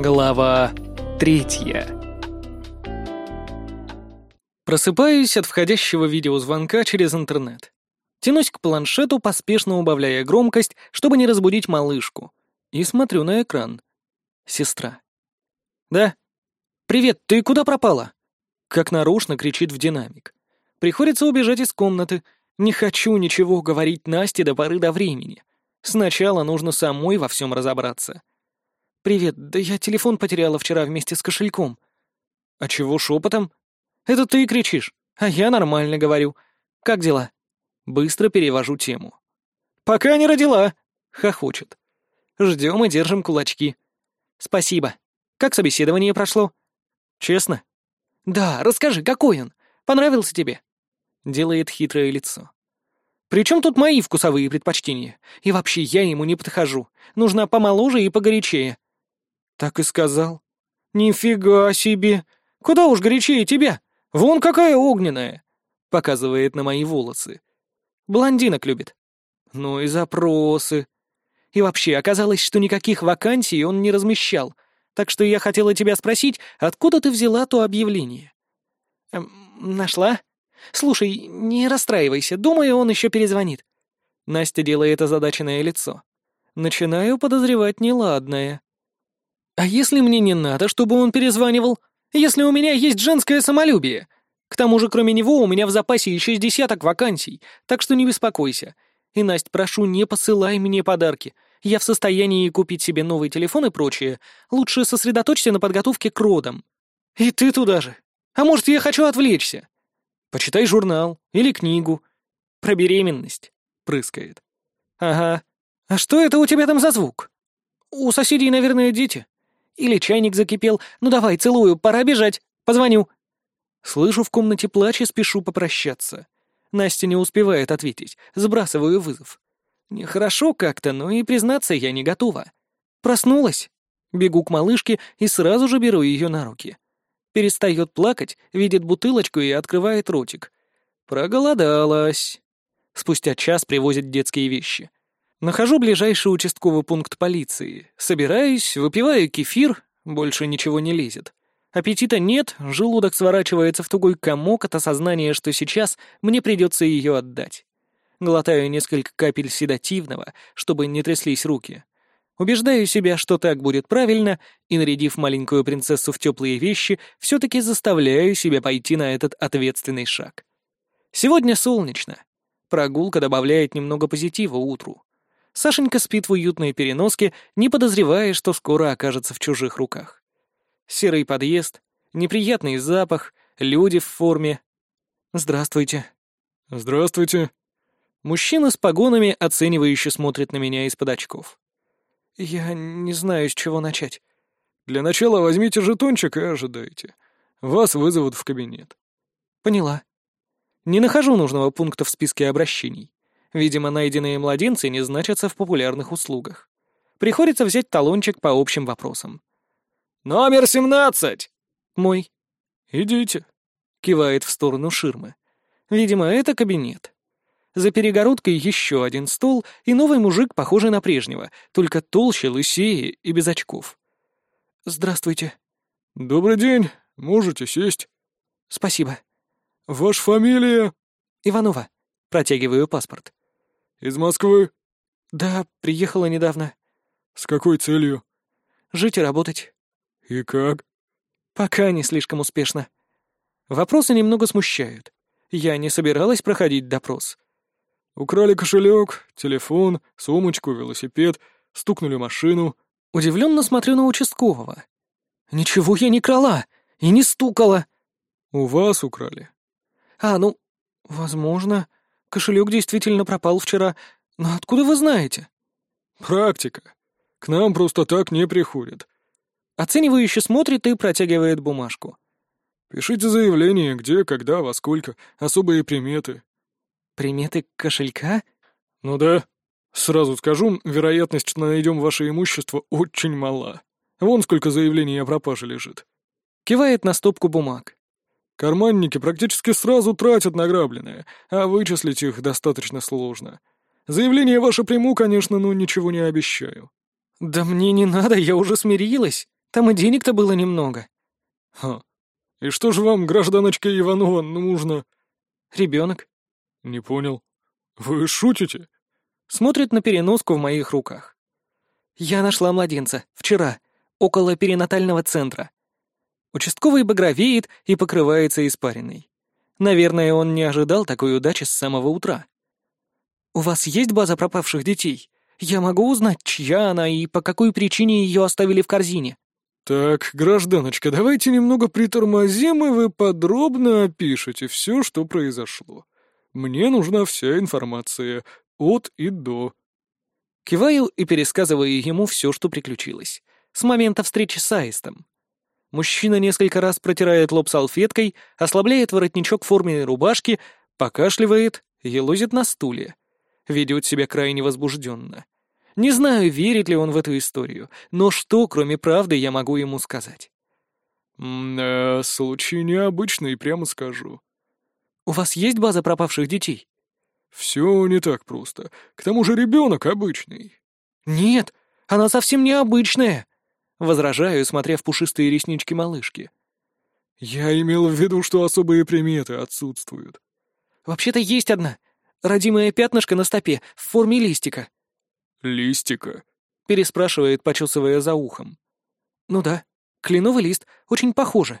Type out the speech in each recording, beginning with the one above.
Глава третья Просыпаюсь от входящего видеозвонка через интернет. Тянусь к планшету, поспешно убавляя громкость, чтобы не разбудить малышку. И смотрю на экран. Сестра. «Да? Привет, ты куда пропала?» Как нарочно кричит в динамик. Приходится убежать из комнаты. Не хочу ничего говорить Насте до поры до времени. Сначала нужно самой во всем разобраться. «Привет, да я телефон потеряла вчера вместе с кошельком». «А чего шепотом?» «Это ты кричишь, а я нормально говорю. Как дела?» Быстро перевожу тему. «Пока не родила!» — хохочет. Ждем и держим кулачки. «Спасибо. Как собеседование прошло?» «Честно?» «Да, расскажи, какой он? Понравился тебе?» Делает хитрое лицо. «При чем тут мои вкусовые предпочтения? И вообще я ему не подхожу. Нужна помоложе и погорячее». «Так и сказал». «Нифига себе! Куда уж горячее тебя? Вон какая огненная!» Показывает на мои волосы. Блондинок любит. Ну и запросы. И вообще, оказалось, что никаких вакансий он не размещал, так что я хотела тебя спросить, откуда ты взяла то объявление?» эм, «Нашла? Слушай, не расстраивайся, думаю, он еще перезвонит». Настя делает озадаченное лицо. Начинаю подозревать неладное. «А если мне не надо, чтобы он перезванивал? Если у меня есть женское самолюбие? К тому же, кроме него, у меня в запасе еще с десяток вакансий, так что не беспокойся. И, Настя, прошу, не посылай мне подарки. Я в состоянии купить себе новый телефон и прочее. Лучше сосредоточься на подготовке к родам. И ты туда же. А может, я хочу отвлечься? Почитай журнал или книгу. Про беременность. Прыскает. Ага. А что это у тебя там за звук? У соседей, наверное, дети. Или чайник закипел. Ну давай, целую, пора бежать. Позвоню. Слышу в комнате плач и спешу попрощаться. Настя не успевает ответить. Сбрасываю вызов. Нехорошо как-то, но и признаться я не готова. Проснулась. Бегу к малышке и сразу же беру ее на руки. Перестает плакать, видит бутылочку и открывает ротик. Проголодалась. Спустя час привозят детские вещи. Нахожу ближайший участковый пункт полиции. Собираюсь, выпиваю кефир, больше ничего не лезет. Аппетита нет, желудок сворачивается в тугой комок от осознания, что сейчас мне придется ее отдать. Глотаю несколько капель седативного, чтобы не тряслись руки. Убеждаю себя, что так будет правильно, и, нарядив маленькую принцессу в теплые вещи, все-таки заставляю себя пойти на этот ответственный шаг. Сегодня солнечно. Прогулка добавляет немного позитива утру. Сашенька спит в уютной переноске, не подозревая, что скоро окажется в чужих руках. Серый подъезд, неприятный запах, люди в форме. «Здравствуйте». «Здравствуйте». Мужчина с погонами оценивающе смотрит на меня из-под очков. «Я не знаю, с чего начать». «Для начала возьмите жетончик и ожидайте. Вас вызовут в кабинет». «Поняла». Не нахожу нужного пункта в списке обращений. Видимо, найденные младенцы не значатся в популярных услугах. Приходится взять талончик по общим вопросам. «Номер семнадцать!» «Мой». «Идите», — кивает в сторону ширмы. «Видимо, это кабинет». За перегородкой еще один стол и новый мужик, похожий на прежнего, только толще, лысее и без очков. «Здравствуйте». «Добрый день. Можете сесть». «Спасибо». «Ваша фамилия?» «Иванова». Протягиваю паспорт. «Из Москвы?» «Да, приехала недавно». «С какой целью?» «Жить и работать». «И как?» «Пока не слишком успешно». Вопросы немного смущают. Я не собиралась проходить допрос. Украли кошелек, телефон, сумочку, велосипед, стукнули машину. Удивленно смотрю на участкового. Ничего я не крала и не стукала. У вас украли. А, ну, возможно. Кошелек действительно пропал вчера. Но откуда вы знаете? Практика. К нам просто так не приходят. Оценивающе смотрит и протягивает бумажку. Пишите заявление, где, когда, во сколько, особые приметы. Приметы кошелька? Ну да. Сразу скажу, вероятность, что найдем ваше имущество, очень мала. Вон сколько заявлений о пропаже лежит. Кивает на стопку бумаг. Карманники практически сразу тратят награбленное, а вычислить их достаточно сложно. Заявление ваше приму, конечно, но ничего не обещаю. Да мне не надо, я уже смирилась. Там и денег-то было немного. Ха. И что же вам, гражданочка Иванова, нужно? Ребенок. Не понял. Вы шутите? Смотрит на переноску в моих руках. Я нашла младенца. Вчера. Около перинатального центра. Участковый багровеет и покрывается испариной. Наверное, он не ожидал такой удачи с самого утра. «У вас есть база пропавших детей? Я могу узнать, чья она и по какой причине ее оставили в корзине?» «Так, гражданочка, давайте немного притормозим, и вы подробно опишете все, что произошло. Мне нужна вся информация, от и до». Киваю и пересказываю ему все, что приключилось. С момента встречи с Аистом. Мужчина несколько раз протирает лоб салфеткой, ослабляет воротничок форменной рубашки, покашливает, елозит на стуле. Ведет себя крайне возбужденно. Не знаю, верит ли он в эту историю, но что, кроме правды, я могу ему сказать? «Э, случай необычный, прямо скажу». «У вас есть база пропавших детей?» «Все не так просто. К тому же ребенок обычный». «Нет, она совсем необычная», Возражаю, смотря в пушистые реснички малышки. «Я имел в виду, что особые приметы отсутствуют». «Вообще-то есть одна. Родимое пятнышко на стопе, в форме листика». «Листика?» — переспрашивает, почесывая за ухом. «Ну да, кленовый лист, очень похоже».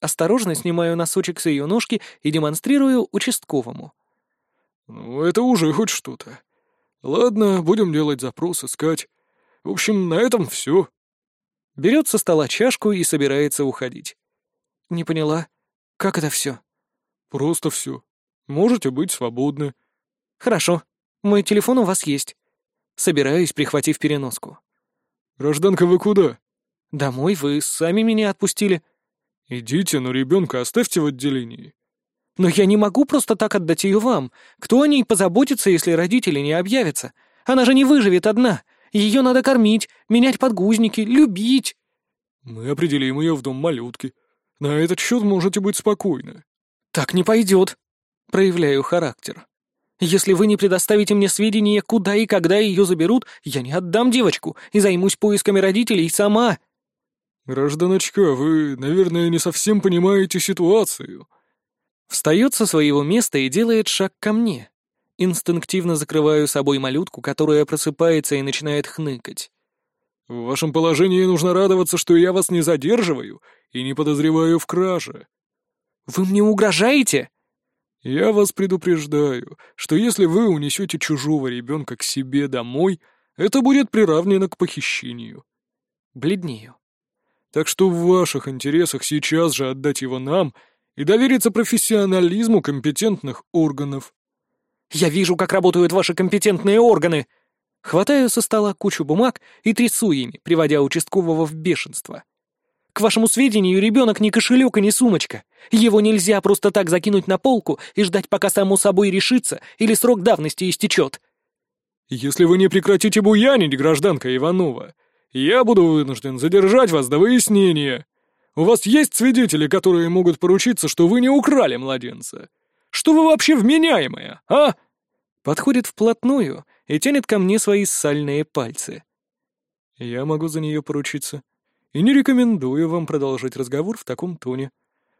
Осторожно снимаю носочек с ее ножки и демонстрирую участковому. «Ну, это уже хоть что-то. Ладно, будем делать запрос, искать. В общем, на этом все берет со стола чашку и собирается уходить. «Не поняла. Как это все? «Просто все. Можете быть свободны». «Хорошо. Мой телефон у вас есть». Собираюсь, прихватив переноску. «Гражданка, вы куда?» «Домой вы сами меня отпустили». «Идите, но ребенка оставьте в отделении». «Но я не могу просто так отдать ее вам. Кто о ней позаботится, если родители не объявятся? Она же не выживет одна. Ее надо кормить, менять подгузники, любить. Мы определим ее в дом малютки. На этот счет можете быть спокойны. Так не пойдет. Проявляю характер. Если вы не предоставите мне сведения, куда и когда ее заберут, я не отдам девочку и займусь поисками родителей сама. Гражданочка, вы, наверное, не совсем понимаете ситуацию. Встает со своего места и делает шаг ко мне. Инстинктивно закрываю собой малютку, которая просыпается и начинает хныкать. «В вашем положении нужно радоваться, что я вас не задерживаю и не подозреваю в краже». «Вы мне угрожаете?» «Я вас предупреждаю, что если вы унесете чужого ребенка к себе домой, это будет приравнено к похищению». Бледнею. «Так что в ваших интересах сейчас же отдать его нам и довериться профессионализму компетентных органов». Я вижу, как работают ваши компетентные органы!» Хватаю со стола кучу бумаг и трясу ими, приводя участкового в бешенство. «К вашему сведению, ребенок не кошелек и не сумочка. Его нельзя просто так закинуть на полку и ждать, пока само собой решится или срок давности истечет». «Если вы не прекратите буянить, гражданка Иванова, я буду вынужден задержать вас до выяснения. У вас есть свидетели, которые могут поручиться, что вы не украли младенца?» Что вы вообще вменяемая, а?» Подходит вплотную и тянет ко мне свои сальные пальцы. Я могу за нее поручиться. И не рекомендую вам продолжать разговор в таком тоне.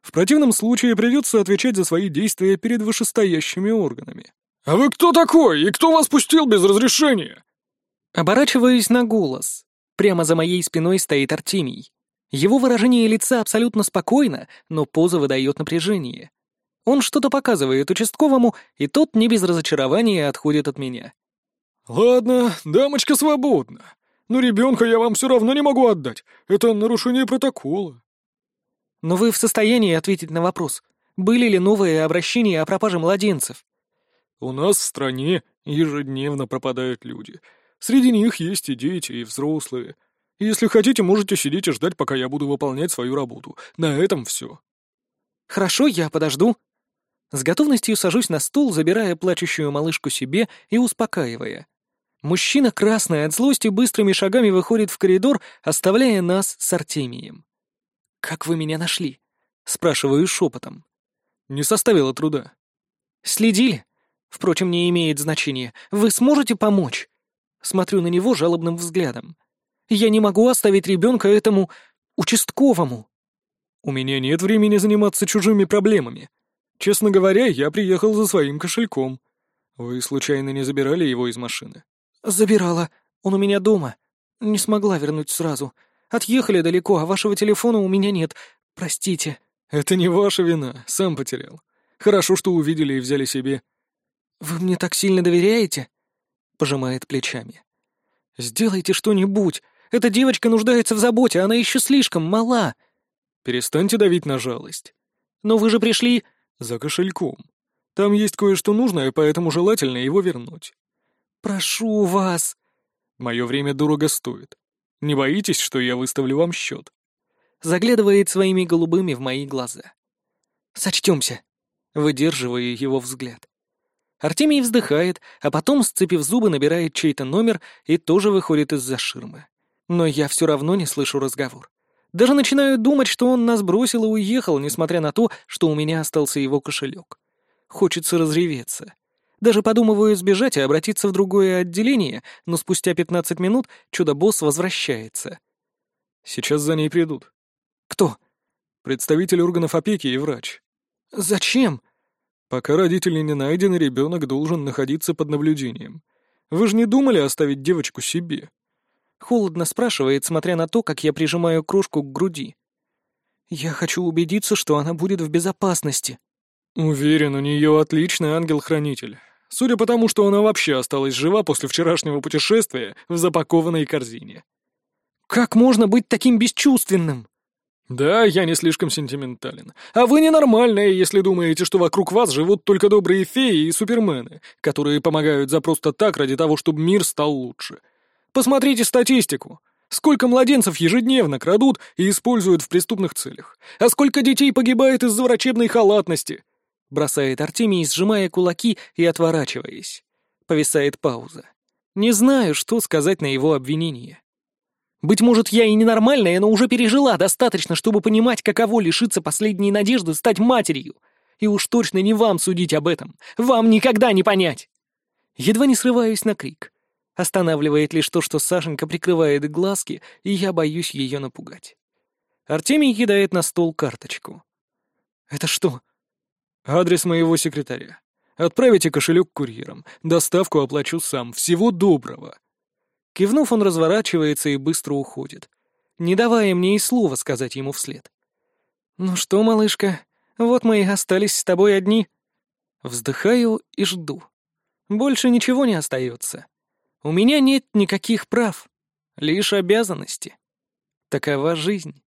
В противном случае придется отвечать за свои действия перед вышестоящими органами. «А вы кто такой? И кто вас пустил без разрешения?» Оборачиваюсь на голос. Прямо за моей спиной стоит Артемий. Его выражение лица абсолютно спокойно, но поза выдает напряжение. Он что-то показывает участковому, и тот не без разочарования отходит от меня. «Ладно, дамочка свободна. Но ребенка я вам все равно не могу отдать. Это нарушение протокола». «Но вы в состоянии ответить на вопрос, были ли новые обращения о пропаже младенцев?» «У нас в стране ежедневно пропадают люди. Среди них есть и дети, и взрослые. Если хотите, можете сидеть и ждать, пока я буду выполнять свою работу. На этом все». «Хорошо, я подожду», с готовностью сажусь на стул, забирая плачущую малышку себе и успокаивая. Мужчина, красный от злости, быстрыми шагами выходит в коридор, оставляя нас с Артемием. «Как вы меня нашли?» — спрашиваю шепотом. «Не составило труда». «Следили? Впрочем, не имеет значения. Вы сможете помочь?» Смотрю на него жалобным взглядом. Я не могу оставить ребенка этому участковому. У меня нет времени заниматься чужими проблемами. Честно говоря, я приехал за своим кошельком. Вы случайно не забирали его из машины? Забирала. Он у меня дома. Не смогла вернуть сразу. Отъехали далеко, а вашего телефона у меня нет. Простите. Это не ваша вина, сам потерял. Хорошо, что увидели и взяли себе. Вы мне так сильно доверяете? Пожимает плечами. Сделайте что-нибудь. Эта девочка нуждается в заботе, она еще слишком мала. Перестаньте давить на жалость. Но вы же пришли... За кошельком. Там есть кое-что нужное, поэтому желательно его вернуть. Прошу вас. Мое время дорого стоит. Не боитесь, что я выставлю вам счет? Заглядывает своими голубыми в мои глаза. Сочтемся. Выдерживая его взгляд. Артемий вздыхает, а потом, сцепив зубы, набирает чей-то номер и тоже выходит из-за ширмы. Но я все равно не слышу разговор. Даже начинаю думать, что он нас бросил и уехал, несмотря на то, что у меня остался его кошелек. Хочется разреветься. Даже подумываю сбежать и обратиться в другое отделение, но спустя 15 минут чудо-босс возвращается. Сейчас за ней придут. Кто? Представитель органов опеки и врач. Зачем? Пока родители не найдены, ребенок должен находиться под наблюдением. Вы же не думали оставить девочку себе? Холодно спрашивает, смотря на то, как я прижимаю кружку к груди. Я хочу убедиться, что она будет в безопасности. Уверен, у нее отличный ангел-хранитель. Судя по тому, что она вообще осталась жива после вчерашнего путешествия в запакованной корзине. Как можно быть таким бесчувственным? «Да, я не слишком сентиментален. А вы ненормальные, если думаете, что вокруг вас живут только добрые феи и супермены, которые помогают за просто так ради того, чтобы мир стал лучше. Посмотрите статистику. Сколько младенцев ежедневно крадут и используют в преступных целях? А сколько детей погибает из-за врачебной халатности?» Бросает Артемий, сжимая кулаки и отворачиваясь. Повисает пауза. Не знаю, что сказать на его обвинение. Быть может, я и ненормальная, но уже пережила достаточно, чтобы понимать, каково лишиться последней надежды стать матерью. И уж точно не вам судить об этом. Вам никогда не понять. Едва не срываюсь на крик. Останавливает лишь то, что Сашенька прикрывает глазки, и я боюсь ее напугать. Артемий кидает на стол карточку. «Это что?» «Адрес моего секретаря. Отправите кошелек курьером. Доставку оплачу сам. Всего доброго». Кивнув, он разворачивается и быстро уходит, не давая мне и слова сказать ему вслед. «Ну что, малышка, вот мы и остались с тобой одни». Вздыхаю и жду. Больше ничего не остается. У меня нет никаких прав, лишь обязанности. Такова жизнь.